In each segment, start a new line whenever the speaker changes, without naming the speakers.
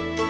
Bye.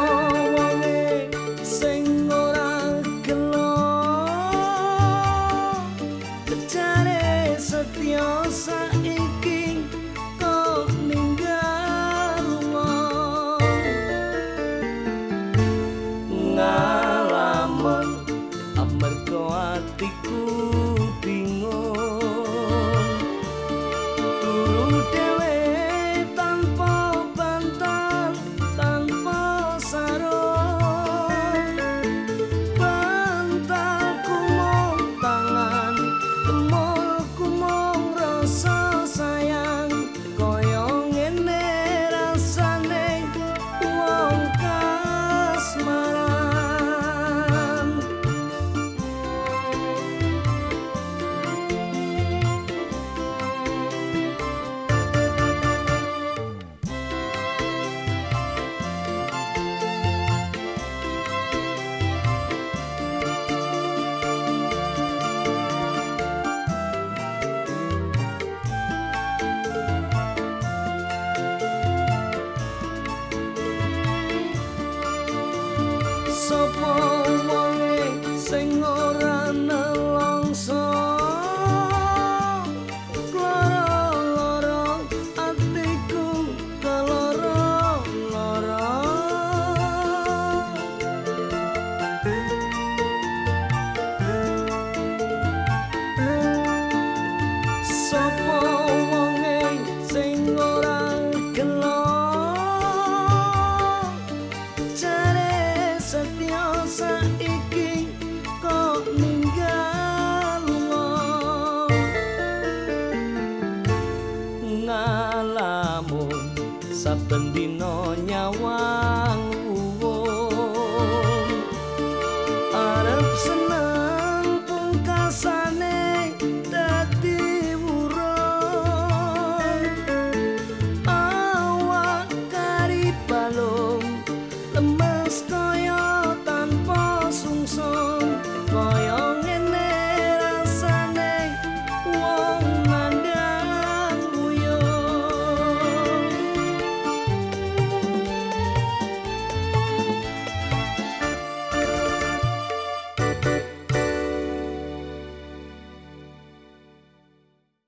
saben dina nyawang.